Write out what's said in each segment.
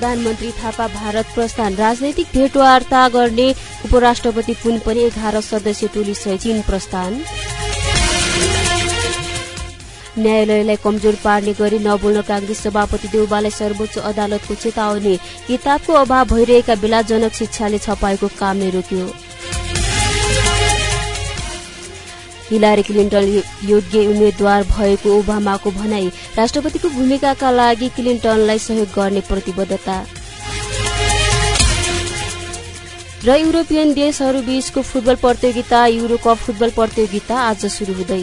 प्रधानमन्त्री थापा भारत प्रस्थान राजनैतिक भेटवार्ता गर्ने उपराष्ट्रपति पुन पनि एघार सदस्य टोलीसहित चीन प्रस्थान। न्यायालयलाई कमजोर पार्ने गरी नबोल्न काङ्ग्रेस सभापति देउबालाई सर्वोच्च अदालतको चेतावनी किताबको अभाव भइरहेका बेला जनक शिक्षाले छपाएको काम नै रोक्यो। हिलारी क्लिन्टन योग्य उम्मेद्वार भएको ओबामाको भनाई राष्ट्रपतिको भूमिकाका लागि क्लिन्टनलाई सहयोग गर्ने प्रतिबद्धता। र युरोपियन देशहरूबीचको फुटबल प्रतियोगिता युरोकप फुटबल प्रतियोगिता आज शुरू हुँदै।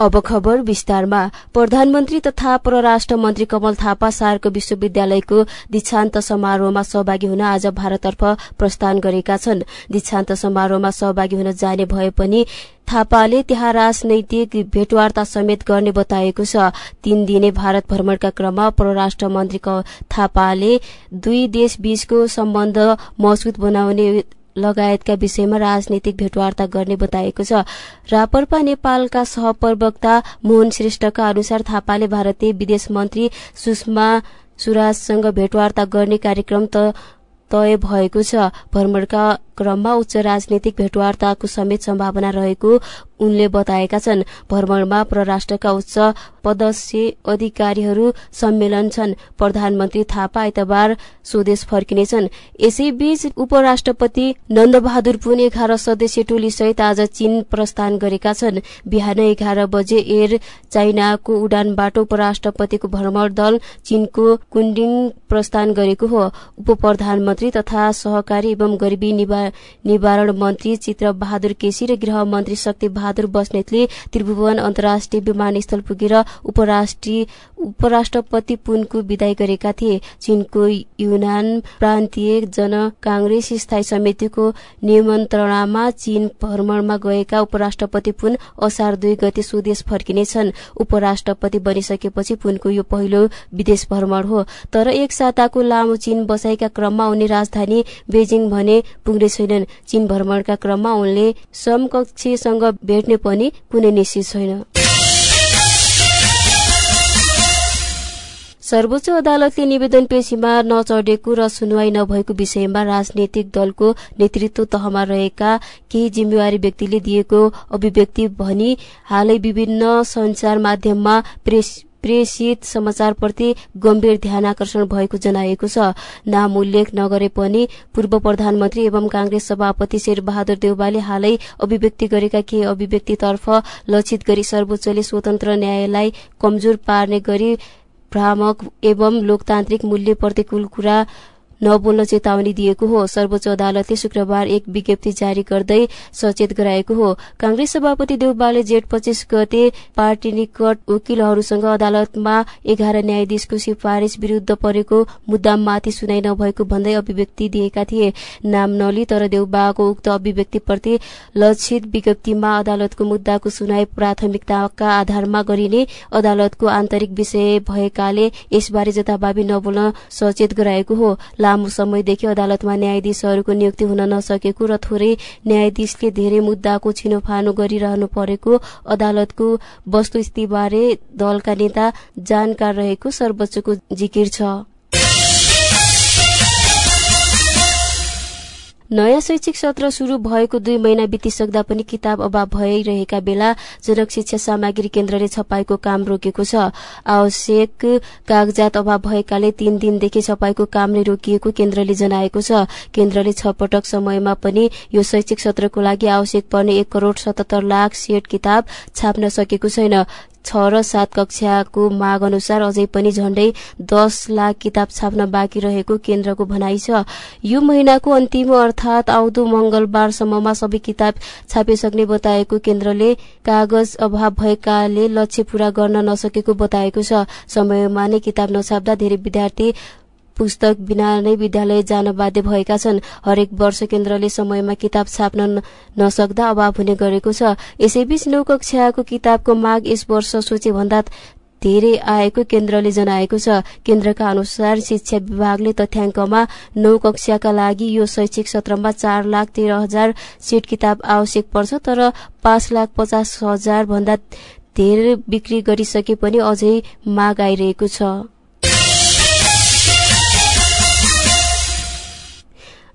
अब खबर विस्तारमा। प्रधानमन्त्री तथा परराष्ट्र मन्त्री कमल थापा सार्क विश्वविद्यालयको दीक्षान्त समारोहमा सहभागी हुन आज भारततर्फ प्रस्थान गरेका छन्। दीक्षान्त समारोहमा सहभागी हुन जाने भए पनि थापाले त्यहाँ राजनैतिक भेटवार्ता समेत गर्ने बताएको छ। तीन दिने भारत भ्रमणका क्रममा परराष्ट्र मन्त्री थापाले दुई देश बीचको सम्बन्ध मजबुत बनाउने लगायतका विषयमा राजनीतिक भेटवार्ता गर्ने बताएको छ। रापरपा नेपालका सहप्रवक्ता मोहन श्रेष्ठका अनुसार थापाले भारतीय विदेश मन्त्री सुषमा सुराजसँग भेटवार्ता गर्ने कार्यक्रम तय भएको छ। भ्रमणका क्रममा उच्च राजनीतिक भेटवार्ताको समेत सम्भावना रहेको उनले बताएका छन्। भ्रमणमा परराष्ट्रका उच्च पदस्य अधिकारीहरू सम्मेलन छन्। प्रधानमन्त्री थापा आइतबार स्वदेश फर्किनेछन्। यसैबीच उपराष्ट्रपति नन्दबहादुर पुन एघार सदस्य टोली सहित आज चीन प्रस्थान गरेका छन्। बिहान एघार बजे एयर चाइनाको उडानबाट उपराष्ट्रपतिको भ्रमण दल चीनको कुण्डिङ प्रस्थान गरेको हो। उप तथा सहकारी एवं गरिबी निवारण मन्त्री चित्र बहादुर केसी र गृह मन्त्री शक्ति बहादुर बस्नेतले त्रिभुवन अन्तर्राष्ट्रिय विमानस्थल पुगेर उपराष्ट्रपति पुनको विदाई गरेका थिए। चीनको युनान प्रान्तीय जन कांग्रेस स्थायी समितिको निमन्त्रणामा चीन भ्रमणमा गएका उपराष्ट्रपति पुन असार दुई गते स्वदेश फर्किनेछन्। उपराष्ट्रपति बनिसकेपछि पुनको यो पहिलो विदेश भ्रमण हो। तर एक साताको लामो चीन बसाइका क्रममा उनी राजधानी बेजिङ भने पुग्ने छैनन्। चीन भ्रमणका क्रममा उनले समकक्षीसँग भेट्ने पनि कुनै निश्चित छैन। सर्वोच्च अदालतले निवेदन पेशीमा नचढेको र सुनवाई नभएको विषयमा राजनैतिक दलको नेतृत्व तहमा रहेका केही जिम्मेवारी व्यक्तिले दिएको अभिव्यक्ति भनी हालै विभिन्न संचार माध्यममा प्रेस प्रेषित समाचारप्रति गम्भीर ध्यान आकर्षण भएको जनाएको छ। नाम उल्लेख नगरे पनि पूर्व प्रधानमन्त्री एवं कांग्रेस सभापति शेरबहादुर देउबाले हालै अभिव्यक्ति गरेका केही अभिव्यक्तितर्फ लक्षित गरी सर्वोच्चले स्वतन्त्र न्यायलाई कमजोर पार्ने गरी भ्रामक एवं लोकतान्त्रिक मूल्य प्रतिकूल कुरा नबोल्न चेतावनी दिएको हो। सर्वोच्च अदालतले शुक्रबार एक विज्ञप्ति जारी गर्दै सचेत गराएको हो। कांग्रेस सभापति देउबाले जेठ पच्चीस गते पार्टी निकट वकिलहरूसँग अदालतमा एघार न्यायाधीशको सिफारिश विरूद्ध परेको मुद्दामाथि सुनाइ नभएको भन्दै अभिव्यक्ति दिएका थिए। नाम नली तर देउबाको उक्त अभिव्यक्तिप्रति लक्षित विज्ञप्तिमा अदालतको मुद्दाको सुनाई प्राथमिकताका आधारमा गरिने अदालतको आन्तरिक विषय भएकाले यसबारे जताभावी नबोल्न सचेत गराएको हो। लामो समयदेखि अदालतमा न्यायाधीशहरूको नियुक्ति हुन नसकेको र थोरै न्यायाधीशले धेरै मुद्दाको छिनोफानो गरिरहनु परेको अदालतको वस्तुस्थितिबारे दलका नेता जानकार रहेको सर्वोच्चको जिकिर छ। नयाँ शैक्षिक सत्र शुरू भएको दुई महिना बितिसक्दा पनि किताब अभाव भइरहेका बेला जनक शिक्षा सामग्री केन्द्रले छपाईको काम रोकेको छ। आवश्यक कागजात अभाव भएकाले तीन दिनदेखि छपाईको काम नै रोकिएको केन्द्रले जनाएको छ। केन्द्रले छ पटक समयमा पनि यो शैक्षिक सत्रको लागि आवश्यक पर्ने एक करोड़ सतहत्तर लाख सेट किताब छाप्न सकेको छैन। छ र सात कक्षाको माग अनुसार अझै पनि झण्डै दस लाख किताब छाप्न बाँकी रहेको केन्द्रको भनाइ छ। यो महिनाको अन्तिम अर्थात आउँदो मंगलबारसम्ममा सबै किताब छापिसक्ने बताएको केन्द्रले कागज अभाव भएकाले लक्ष्य पूरा गर्न नसकेको बताएको छ। समयमा नै किताब नछाप्दा धेरै विद्यार्थी पुस्तक बिना नै विद्यालय जान बाध्य भएका छन्। हरेक वर्ष केन्द्रले समयमा किताब छाप्न नसक्दा अभाव हुने गरेको छ। यसैबीच नौ कक्षाको किताबको माग यस वर्ष सोचे भन्दा धेरै आएको केन्द्रले जनाएको छ। केन्द्रका अनुसार शिक्षा विभागले तथ्याङ्कमा नौ कक्षाका लागि यो शैक्षिक सत्रमा चार लाख तेह्र हजार सिट किताब आवश्यक पर्छ तर पाँच लाख पचास हजार भन्दा धेरै बिक्री गरिसके पनि अझै माग आइरहेको छ।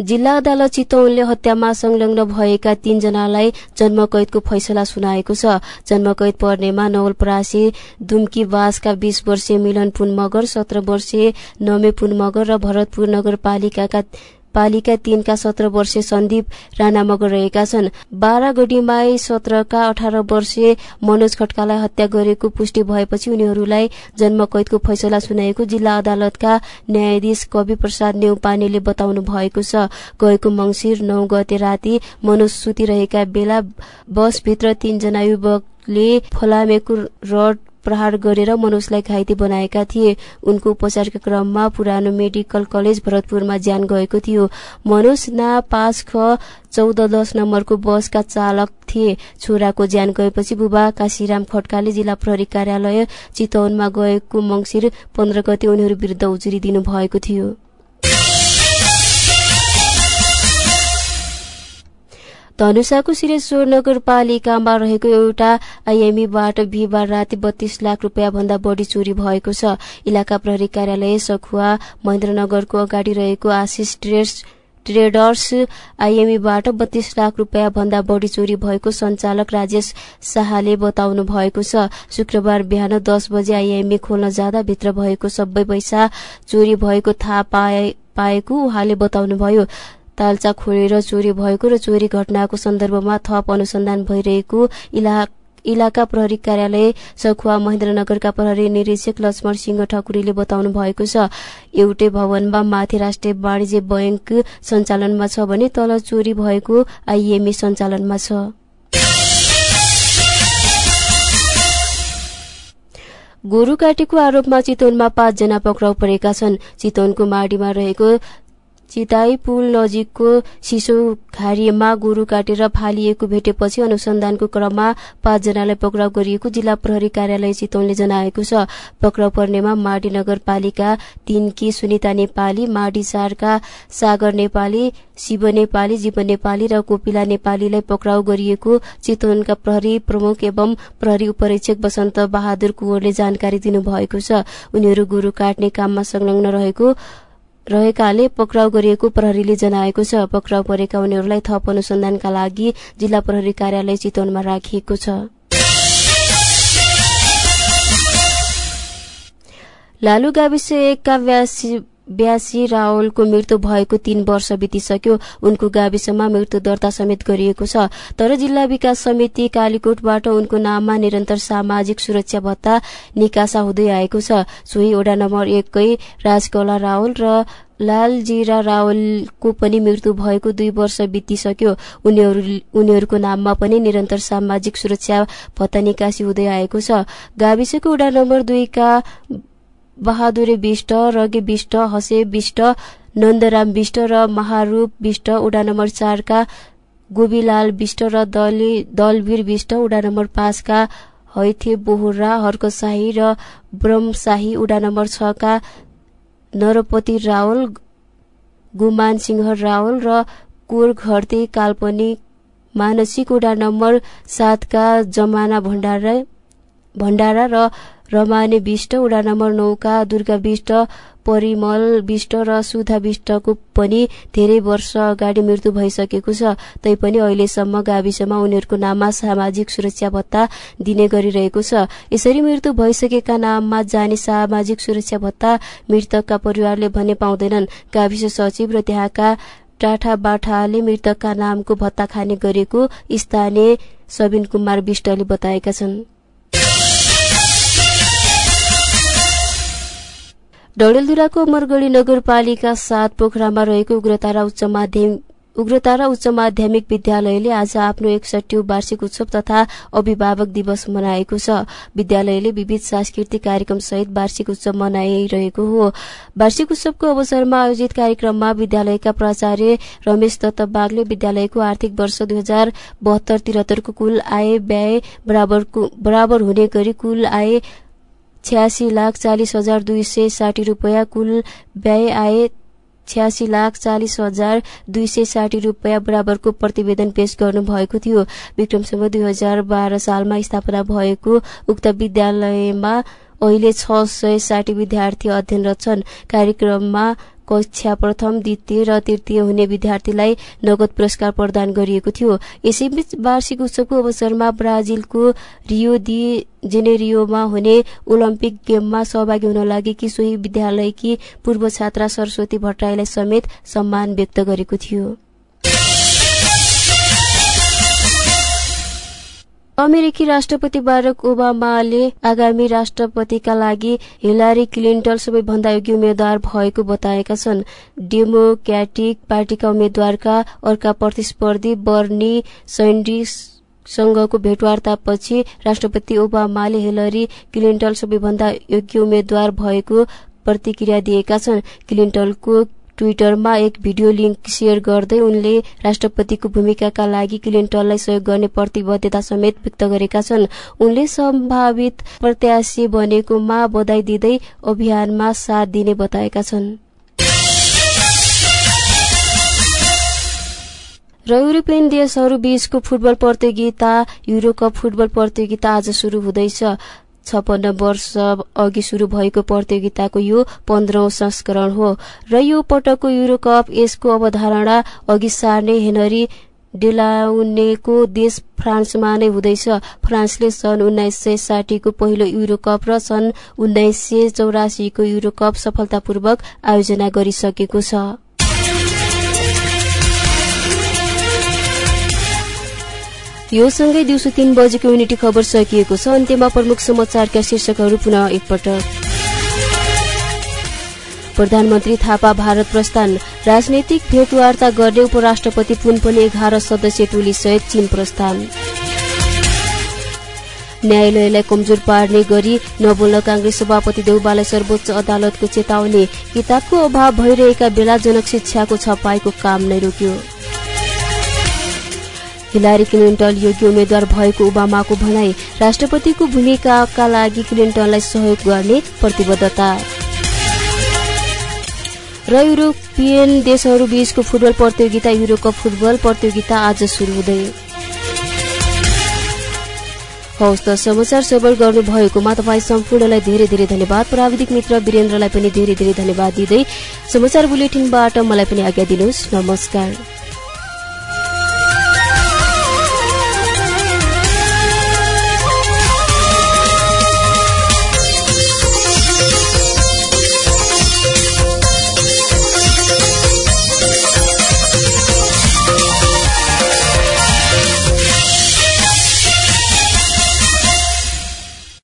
जिल्ला अदालत चितौनले हत्यामा संलग्न भएका तीनजनालाई जन्मकैदको फैसला सुनाएको छ। जन्मकैद पर्नेमा नवलपरासी दुम्की बासका बीस वर्षीय मिलन पुन मगर सत्र वर्षीय नमे पुन मगर र भरतपुर नगरपालिकाका पालिका तीनका सत्र वर्षीय सन्दीप राणा मगर रहेका छन्। बाह्र गढीमाई सत्रका अठार वर्षीय मनोज खड्कालाई हत्या गरेको पुष्टि भएपछि उनीहरूलाई जन्मकैदको फैसला सुनाएको जिल्ला अदालतका न्यायाधीश कवि प्रसाद नेउपानेले बताउनु भएको छ। गएको मंगिर नौ गते राति मनोज सुतिरहेका बेला बसभित्र तीनजना युवकले फलामेको रड प्रहार गरेर मनोजलाई घाइते बनाएका थिए। उनको उपचारका क्रममा पुरानो मेडिकल कलेज भरतपुरमा ज्यान गएको थियो। मनोज ना पाँच ख चौध दस नम्बरको बसका चालक थिए। छोराको ज्यान गएपछि बुबा काशीराम खड्काले जिल्ला प्रहरी कार्यालय चितवनमा गएको मंगिर पन्ध्र गते उनीहरू विरूद्ध उजुरी दिनुभएको थियो। धनुषाको सिरेश्वर नगरपालिकामा रहेको एउटा आइएमईबाट बिहिबार राति बत्तीस लाख रुपियाँ भन्दा बढ़ी चोरी भएको छ। इलाका प्रहरी कार्यालय सखुवा महेन्द्रनगरको अगाडि रहेको आशिष ट्रेड्स ट्रेडर्स आइएमईबाट बत्तीस लाख रुपियाँ भन्दा बढ़ी चोरी भएको संचालक राजेश शाहले बताउनु भएको छ। शुक्रबार बिहान दस बजे आइएमई खोल्न जाँदा भित्र भएको सबै पैसा चोरी भएको थाहा पाएको उहाँले बताउनुभयो। तालचा खोलेर चोरी भएको र चोरी घटनाको सन्दर्भमा थप अनुसन्धान भइरहेको इलाका प्रहरी कार्यालय सखुवा महेन्द्रनगरका प्रहरी निरीक्षक लक्ष्मण सिंह ठकुरीले बताउनु भएको छ एउटै भवनमा माथि राष्ट्रिय वाणिज्य बैंक सञ्चालनमा छ भने तल चोरी भएको आइएमए सञ्चालनमा छ। गोरु काटेको आरोपमा चितवनमा पाँचजना पक्राउ परेका छन्। चितवनको माडीमा रहेको चिताई पुल नजिकको सिसो घारीमा गोरु काटेर फालिएको भेटेपछि अनुसन्धानको क्रममा पाँचजनालाई पक्राउ गरिएको जिल्ला प्रहरी कार्यालय चितवनले जनाएको छ। पक्राउ पर्नेमा माडी नगरपालिका तीनकी सुनिता नेपाली माडी चारका सागर नेपाली शिव नेपाली जीवन नेपाली र कोपिला नेपालीलाई पक्राउ गरिएको चितवनका प्रहरी प्रमुख एवं प्रहरी उपरीक्षक वसन्त बहादुर कुवरले जानकारी दिनुभएको छ। उनीहरू गोरु काट्ने काममा संलग्न रहेको रहेकाले पक्राउ गरिएको प्रहरीले जनाएको छ। पक्राउ परेका उनीहरूलाई थप अनुसन्धानका लागि जिल्ला प्रहरी कार्यालय चितवनमा राखिएको छ। लालु गाविस एकका रावलको मृत्यु भएको तीन वर्ष बितिसक्यो। उनको गाविसमा मृत्यु दर्ता समेत गरिएको छ। तर जिल्ला विकास समिति कालीकोटबाट उनको नाममा निरन्तर सामाजिक सुरक्षा भत्ता निकासा हुँदै आएको छ। सोही वडा नम्बर एककै राजकला रावल र लालजीरा रावलको पनि मृत्यु भएको दुई वर्ष बितिसक्यो। उनीहरूको नाममा पनि निरन्तर सामाजिक सुरक्षा भत्ता निकासी हुँदै आएको छ। गाविसको वडा नम्बर दुईका बहादुरे विष्ट रगे विष्ट हसे विष्ट नन्दराम विष्ट र महारूप विष्ट उडा नम्बर चारका गोबीलाल विष्ट र दलवीर विष्ट उडा नम्बर पाँचका हैथे बोहरा हर्कशाही र ब्रह्मशाही उडा नम्बर छका नरपति रावल गुमान सिंह रावल र कोर घरते काल्पनिक मानसिक उडा नम्बर सातका जमाना भण्डारा भण्डारा र रमाने विष्ट उडा नम्बर नौका दुर्गा विष्ट परिमल विष्ट र सुधा विष्टको पनि धेरै वर्ष अगाडि मृत्यु भइसकेको छ। तैपनि अहिलेसम्म गाविसमा उनीहरूको नाममा सामाजिक सुरक्षा भत्ता दिने गरिरहेको छ। यसरी मृत्यु भइसकेका नाममा जाने सामाजिक सुरक्षा भत्ता मृतकका परिवारले भने पाउँदैनन्। गाविस सचिव र त्यहाँका टाठा बाठाले मृतकका नामको भत्ता खाने गरेको स्थानीय सबिन कुमार विष्टले बताएका छन्। डडेलधुराको अमरगढी नगरपालिका सात पोखरामा रहेको उग्रतारा उच्च माध्यमिक उग्रतारा उच्च माध्यमिक विद्यालयले आज आफ्नो एकसठी वार्षिक उत्सव तथा अभिभावक दिवस मनाएको छ। विद्यालयले विविध सांस्कृतिक कार्यक्रम सहित वार्षिक उत्सव मनाइरहेको हो। वार्षिक उत्सवको अवसरमा आयोजित कार्यक्रममा विद्यालयका प्राचार्य रमेश दत्त बागले विद्यालयको आर्थिक वर्ष दुई हजार बहत्तर तिहत्तरको कुल आय व्यय बराबर हुने गरी कुल आय छ्यासी लाख चालिस हजार दुई सय साठी रूपियाँ कुल व्यय आए छ्यासी लाख चालिस हजार दुई सय साठी रूपियाँ बराबरको प्रतिवेदन पेश गर्नुभएको थियो। विक्रमसँग दुई हजार बाह्र सालमा स्थापना भएको उक्त विद्यालयमा अहिले छ सय साठी विद्यार्थी अध्ययनरत छन्। कार्यक्रममा कक्षा प्रथम द्वितीय र तृतीय हुने विद्यार्थीलाई नगद पुरस्कार प्रदान गरिएको थियो। यसैबीच वार्षिक उत्सवको अवसरमा ब्राजिलको रियो दि जेनेरियोमा हुने ओलम्पिक गेममा सहभागी हुन लागेकी सोही विद्यालयकी पूर्व छात्रा सरस्वती भट्टराईलाई समेत सम्मान व्यक्त गरेको थियो। अमेरिकी राष्ट्रपति बारक ओबामाले आगामी राष्ट्रपतिका लागि हिलारी क्लिन्टन सबैभन्दा योग्य उम्मेद्वार भएको बताएका छन्। डेमोक्रेटिक पार्टीका उम्मेद्वारका अर्का प्रतिस्पर्धी बर्नी सैन्डिस सँगको भेटवार्तापछि राष्ट्रपति ओबामाले हिलरी क्लिन्टन सबैभन्दा योग्य उम्मेद्वार भएको प्रतिक्रिया दिएका छन्। क्लिन्टनको ट्विटरमा एक भिडियो लिङ्क सेयर गर्दै उनले राष्ट्रपतिको भूमिकाका लागि क्लिन्टनलाई सहयोग गर्ने प्रतिबद्धता समेत व्यक्त गरेका छन्। उनले सम्भावित प्रत्याशी बनेकोमा बधाई दिँदै अभियानमा साथ दिने बताएका छन्। र युरोपियन देशहरू बीचको फुटबल प्रतियोगिता युरोकप फुटबल प्रतियोगिता आज शुरू हुँदैछ। छपन्न वर्ष अघि शुरू भएको प्रतियोगिताको यो पन्ध्रौं संस्करण हो। र यो पटकको युरोकप यसको अवधारणा अघि सार्ने हेनरी डेलाउनेको देश फ्रान्समा नै हुँदैछ। फ्रान्सले सन् उन्नाइस सय साठीको पहिलो युरोकप र सन् उन्नाइस सय चौरासीको युरोकप सफलतापूर्वक आयोजना गरिसकेको छ। यो सँगै दिउँसो तीन बजेको युनिटी खबर सकिएको छ। अन्त्यमा प्रमुख समाचारका शीर्षकहरू पुनः एकपटक। प्रधानमन्त्री थापा भारत प्रस्थान। राजनैतिक भेटवार्ता गर्ने उपराष्ट्रपति पुन पनि एघार सदस्य टोली सहित चीन प्रस्थान। न्यायालयलाई कमजोर पार्ने गरी नबोल्न कांग्रेस सभापति देउबालाई सर्वोच्च अदालतको चेतावनी। किताबको अभाव भइरहेका बेला जनक शिक्षाको छपाईको काम नै रोक्यो। हिलारी क्लिन्टन योग्य उम्मेद्वार भएको ओबामाको भनाई राष्ट्रपतिको भूमिकाका लागि क्लिन्टनलाई सहयोग गर्ने प्रतिबद्धता। र युरोपियन देशहरू बीचको फुटबल प्रतियोगिता युरोकप फुटबल प्रतियोगिता आज सुरु हुँदै। हौस् त समाचार सबर गर्नुभएकोमा तपाईँ सम्पूर्णलाई धेरै धेरै धन्यवाद। प्राविधिक मित्र वीरेन्द्रलाई पनि धेरै धेरै धन्यवाद दिँदै समाचार बुलेटिनबाट मलाई पनि आज्ञा दिनुहोस्। नमस्कार।